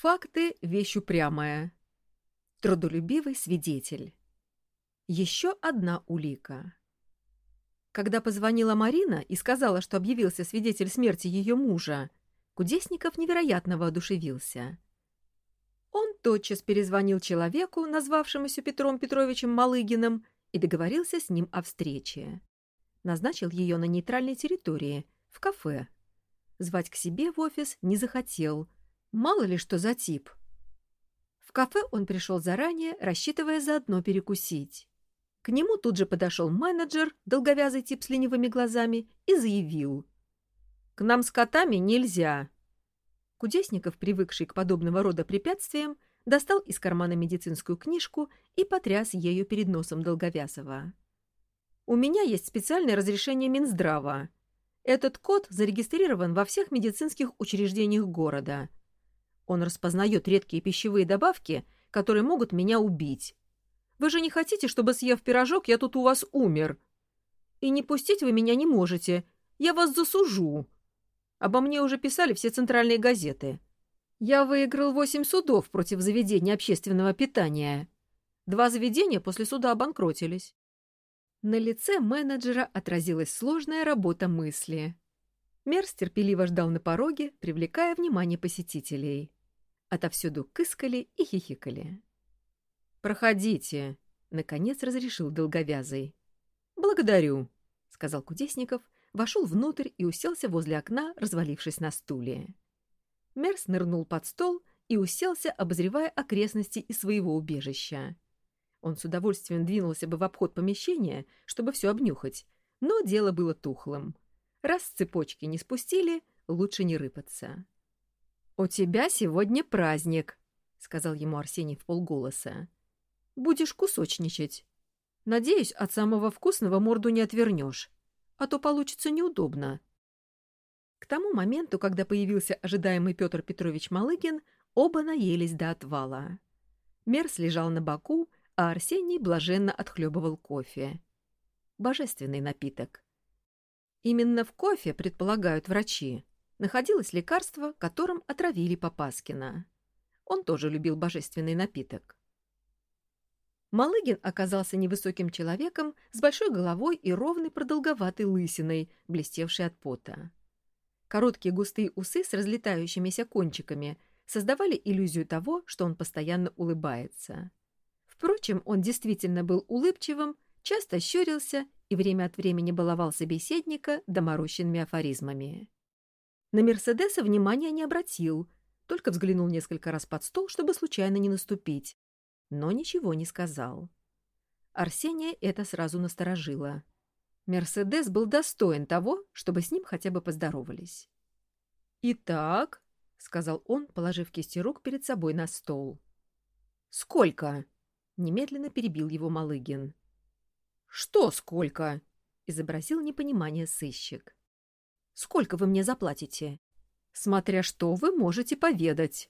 Факты — вещь упрямая. Трудолюбивый свидетель. Еще одна улика. Когда позвонила Марина и сказала, что объявился свидетель смерти ее мужа, Кудесников невероятно воодушевился. Он тотчас перезвонил человеку, назвавшемуся Петром Петровичем Малыгиным, и договорился с ним о встрече. Назначил ее на нейтральной территории, в кафе. Звать к себе в офис не захотел — Мало ли что за тип. В кафе он пришел заранее, рассчитывая заодно перекусить. К нему тут же подошел менеджер, долговязый тип с ленивыми глазами, и заявил. «К нам с котами нельзя». Кудесников, привыкший к подобного рода препятствиям, достал из кармана медицинскую книжку и потряс ею перед носом Долговязова. «У меня есть специальное разрешение Минздрава. Этот код зарегистрирован во всех медицинских учреждениях города. Он распознает редкие пищевые добавки, которые могут меня убить. Вы же не хотите, чтобы, съев пирожок, я тут у вас умер? И не пустить вы меня не можете. Я вас засужу. Обо мне уже писали все центральные газеты. Я выиграл восемь судов против заведения общественного питания. Два заведения после суда обанкротились. На лице менеджера отразилась сложная работа мысли. Мерс терпеливо ждал на пороге, привлекая внимание посетителей. Отовсюду кыскали и хихикали. «Проходите», — наконец разрешил долговязый. «Благодарю», — сказал Кудесников, вошел внутрь и уселся возле окна, развалившись на стуле. Мерс нырнул под стол и уселся, обозревая окрестности из своего убежища. Он с удовольствием двинулся бы в обход помещения, чтобы все обнюхать, но дело было тухлым. Раз цепочки не спустили, лучше не рыпаться. «У тебя сегодня праздник», — сказал ему Арсений в полголоса. «Будешь кусочничать. Надеюсь, от самого вкусного морду не отвернешь, а то получится неудобно». К тому моменту, когда появился ожидаемый Петр Петрович Малыгин, оба наелись до отвала. Мерс лежал на боку, а Арсений блаженно отхлебывал кофе. Божественный напиток. Именно в кофе, предполагают врачи, находилось лекарство, которым отравили Попаскина. Он тоже любил божественный напиток. Малыгин оказался невысоким человеком с большой головой и ровной продолговатой лысиной, блестевшей от пота. Короткие густые усы с разлетающимися кончиками создавали иллюзию того, что он постоянно улыбается. Впрочем, он действительно был улыбчивым, часто щурился и время от времени баловал собеседника доморощенными афоризмами. На Мерседеса внимания не обратил, только взглянул несколько раз под стол, чтобы случайно не наступить, но ничего не сказал. Арсения это сразу насторожило. Мерседес был достоин того, чтобы с ним хотя бы поздоровались. «Итак», — сказал он, положив кисти рук перед собой на стол. «Сколько?» — немедленно перебил его Малыгин. «Что сколько?» — изобразил непонимание сыщик. Сколько вы мне заплатите? Смотря что вы можете поведать.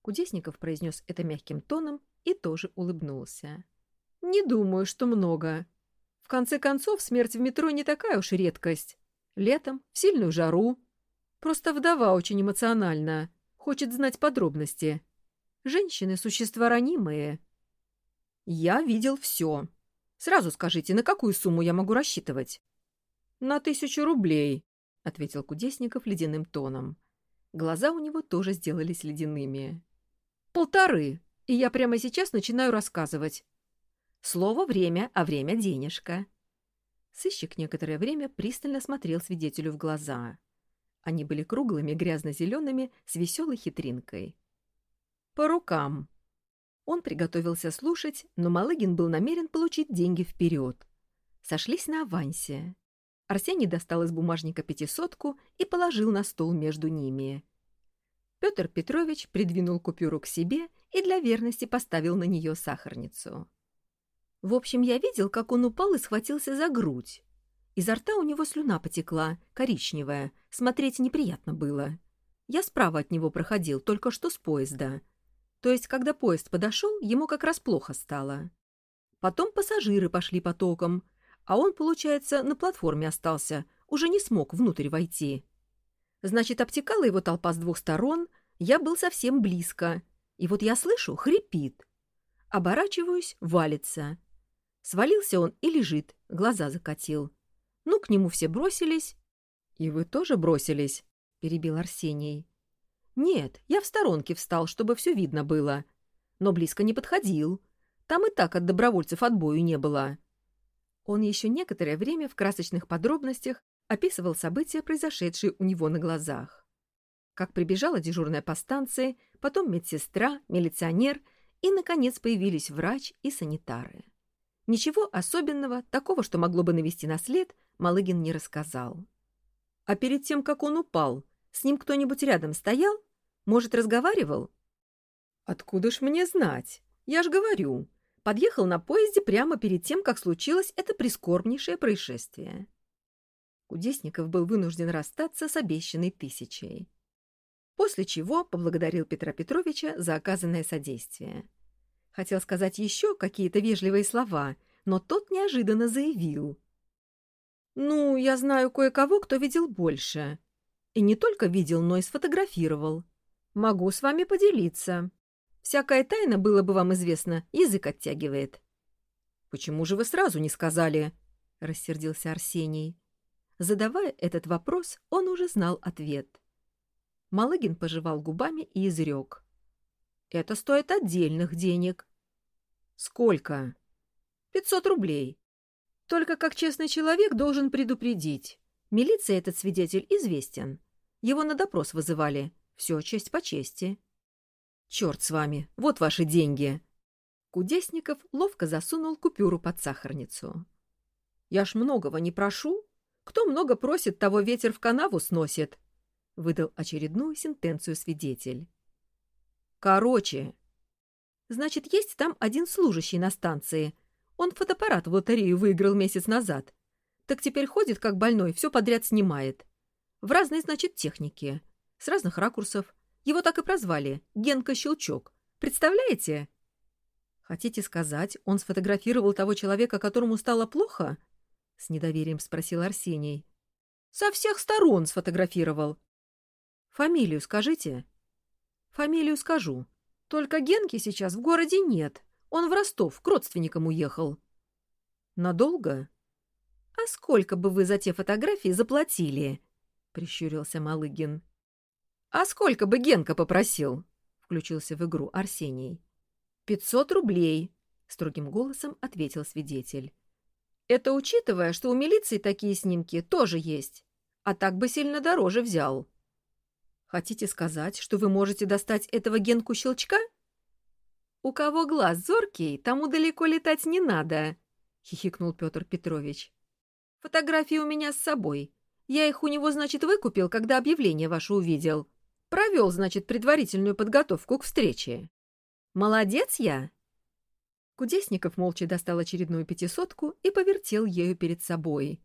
Кудесников произнес это мягким тоном и тоже улыбнулся. Не думаю, что много. В конце концов, смерть в метро не такая уж редкость. Летом, в сильную жару. Просто вдова очень эмоциональна, хочет знать подробности. Женщины — существа ранимые. Я видел все. Сразу скажите, на какую сумму я могу рассчитывать? На тысячу рублей, — ответил Кудесников ледяным тоном. Глаза у него тоже сделались ледяными. «Полторы, и я прямо сейчас начинаю рассказывать. Слово «время», а время — денежка». Сыщик некоторое время пристально смотрел свидетелю в глаза. Они были круглыми, грязно-зелеными, с веселой хитринкой. «По рукам». Он приготовился слушать, но Малыгин был намерен получить деньги вперед. Сошлись на авансе. Арсений достал из бумажника пятисотку и положил на стол между ними. Петр Петрович придвинул купюру к себе и для верности поставил на нее сахарницу. В общем, я видел, как он упал и схватился за грудь. Изо рта у него слюна потекла, коричневая, смотреть неприятно было. Я справа от него проходил, только что с поезда. То есть, когда поезд подошел, ему как раз плохо стало. Потом пассажиры пошли потоком, а он, получается, на платформе остался, уже не смог внутрь войти. Значит, обтекала его толпа с двух сторон, Я был совсем близко, и вот я слышу, хрипит. Оборачиваюсь, валится. Свалился он и лежит, глаза закатил. Ну, к нему все бросились. — И вы тоже бросились? — перебил Арсений. — Нет, я в сторонке встал, чтобы все видно было. Но близко не подходил. Там и так от добровольцев отбою не было. Он еще некоторое время в красочных подробностях описывал события, произошедшие у него на глазах. Как прибежала дежурная по станции, потом медсестра, милиционер и, наконец, появились врач и санитары. Ничего особенного, такого, что могло бы навести на след, Малыгин не рассказал. А перед тем, как он упал, с ним кто-нибудь рядом стоял? Может, разговаривал? Откуда ж мне знать? Я ж говорю. Подъехал на поезде прямо перед тем, как случилось это прискорбнейшее происшествие. Кудесников был вынужден расстаться с обещанной тысячей. После чего поблагодарил Петра Петровича за оказанное содействие. Хотел сказать еще какие-то вежливые слова, но тот неожиданно заявил. «Ну, я знаю кое-кого, кто видел больше. И не только видел, но и сфотографировал. Могу с вами поделиться. Всякая тайна, было бы вам известно, язык оттягивает». «Почему же вы сразу не сказали?» — рассердился Арсений. Задавая этот вопрос, он уже знал ответ. Малыгин пожевал губами и изрек. Это стоит отдельных денег. Сколько? Пятьсот рублей. Только как честный человек должен предупредить. Милиция этот свидетель известен. Его на допрос вызывали. Все честь по чести. Черт с вами, вот ваши деньги. Кудесников ловко засунул купюру под сахарницу. Я ж многого не прошу. Кто много просит, того ветер в канаву сносит. Выдал очередную сентенцию свидетель. Короче. Значит, есть там один служащий на станции. Он фотоаппарат в лотерею выиграл месяц назад. Так теперь ходит, как больной, все подряд снимает. В разной, значит, технике. С разных ракурсов. Его так и прозвали. Генка Щелчок. Представляете? Хотите сказать, он сфотографировал того человека, которому стало плохо? С недоверием спросил Арсений. Со всех сторон сфотографировал. Фамилию скажите. Фамилию скажу. Только Генки сейчас в городе нет. Он в Ростов к родственникам уехал. Надолго? А сколько бы вы за те фотографии заплатили? Прищурился Малыгин. А сколько бы Генка попросил? Включился в игру Арсений. Пятьсот рублей, строгим голосом ответил свидетель. Это учитывая, что у милиции такие снимки тоже есть. А так бы сильно дороже взял. Хотите сказать, что вы можете достать этого Генку щелчка? У кого глаз зоркий, тому далеко летать не надо, хихикнул Петр Петрович. Фотографии у меня с собой. Я их у него, значит, выкупил, когда объявление ваше увидел. Провел, значит, предварительную подготовку к встрече. Молодец я. Кудесников молча достал очередную пятисотку и повертел ею перед собой.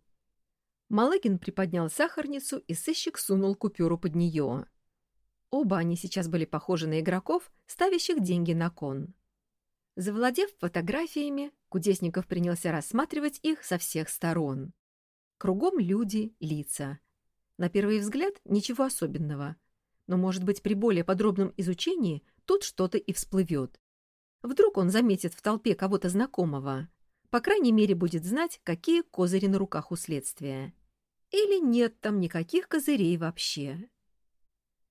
Малыгин приподнял сахарницу, и сыщик сунул купюру под нее. Оба они сейчас были похожи на игроков, ставящих деньги на кон. Завладев фотографиями, Кудесников принялся рассматривать их со всех сторон. Кругом люди, лица. На первый взгляд ничего особенного. Но, может быть, при более подробном изучении тут что-то и всплывет. Вдруг он заметит в толпе кого-то знакомого. По крайней мере, будет знать, какие козыри на руках у следствия. Или нет там никаких козырей вообще.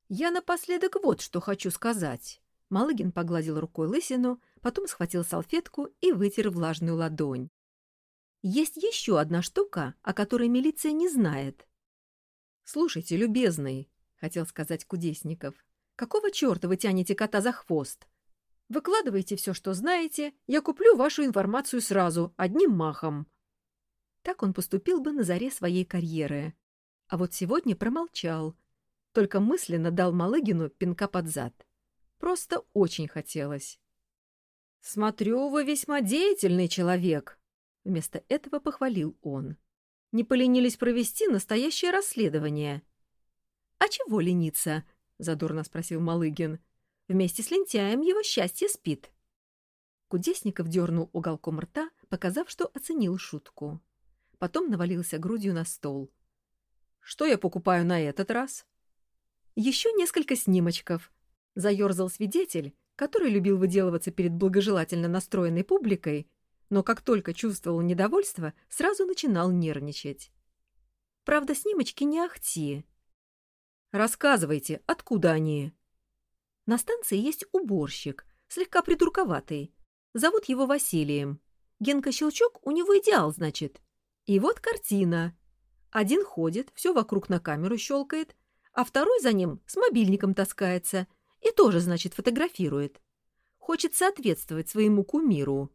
«Я напоследок вот что хочу сказать». Малыгин погладил рукой лысину, потом схватил салфетку и вытер влажную ладонь. «Есть еще одна штука, о которой милиция не знает». «Слушайте, любезный», — хотел сказать Кудесников, «какого черта вы тянете кота за хвост? Выкладывайте все, что знаете, я куплю вашу информацию сразу, одним махом». Так он поступил бы на заре своей карьеры. А вот сегодня промолчал, только мысленно дал Малыгину пинка под зад. Просто очень хотелось. «Смотрю, вы весьма деятельный человек», — вместо этого похвалил он. «Не поленились провести настоящее расследование». «А чего лениться?» — задорно спросил Малыгин. «Вместе с лентяем его счастье спит». Кудесников дернул уголком рта, показав, что оценил шутку. Потом навалился грудью на стол. «Что я покупаю на этот раз?» Еще несколько снимочков. Заерзал свидетель, который любил выделываться перед благожелательно настроенной публикой, но как только чувствовал недовольство, сразу начинал нервничать. Правда, снимочки не ахти. «Рассказывайте, откуда они?» На станции есть уборщик, слегка придурковатый. Зовут его Василием. Генка Щелчок у него идеал, значит. И вот картина. Один ходит, все вокруг на камеру щелкает, а второй за ним с мобильником таскается и тоже, значит, фотографирует. Хочет соответствовать своему кумиру.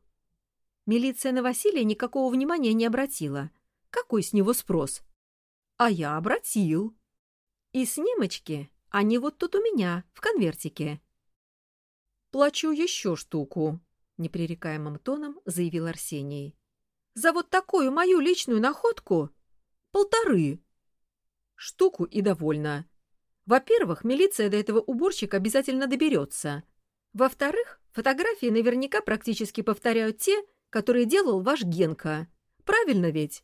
Милиция на Василия никакого внимания не обратила. Какой с него спрос? А я обратил. И снимочки, они вот тут у меня, в конвертике. Плачу еще штуку, — непререкаемым тоном заявил Арсений. «За вот такую мою личную находку? Полторы!» «Штуку и довольно. Во-первых, милиция до этого уборщика обязательно доберется. Во-вторых, фотографии наверняка практически повторяют те, которые делал ваш Генка. Правильно ведь?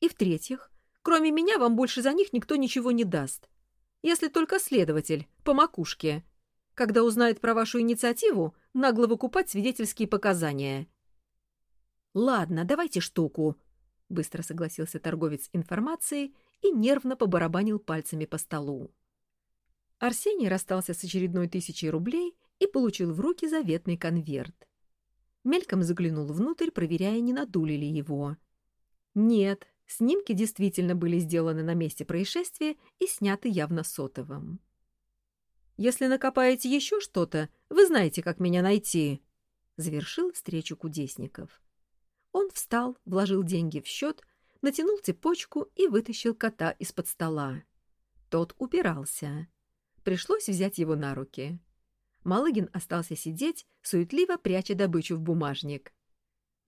И в-третьих, кроме меня вам больше за них никто ничего не даст. Если только следователь, по макушке. Когда узнает про вашу инициативу, нагло выкупать свидетельские показания. «Ладно, давайте штуку», — быстро согласился торговец информацией и нервно побарабанил пальцами по столу. Арсений расстался с очередной тысячей рублей и получил в руки заветный конверт. Мельком заглянул внутрь, проверяя, не надули ли его. Нет, снимки действительно были сделаны на месте происшествия и сняты явно сотовым. Если накопаете еще что-то, вы знаете, как меня найти. Завершил встречу кудесников. Он встал, вложил деньги в счет, натянул цепочку и вытащил кота из-под стола. Тот упирался. Пришлось взять его на руки. Малыгин остался сидеть, суетливо пряча добычу в бумажник.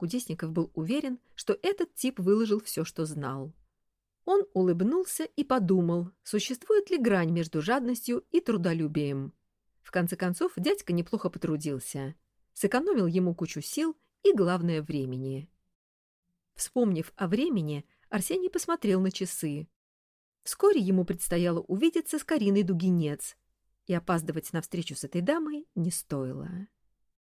Кудесников был уверен, что этот тип выложил все, что знал. Он улыбнулся и подумал, существует ли грань между жадностью и трудолюбием. В конце концов, дядька неплохо потрудился. Сэкономил ему кучу сил и, главное, времени. Вспомнив о времени, Арсений посмотрел на часы. Вскоре ему предстояло увидеться с Кариной Дугинец, и опаздывать на встречу с этой дамой не стоило.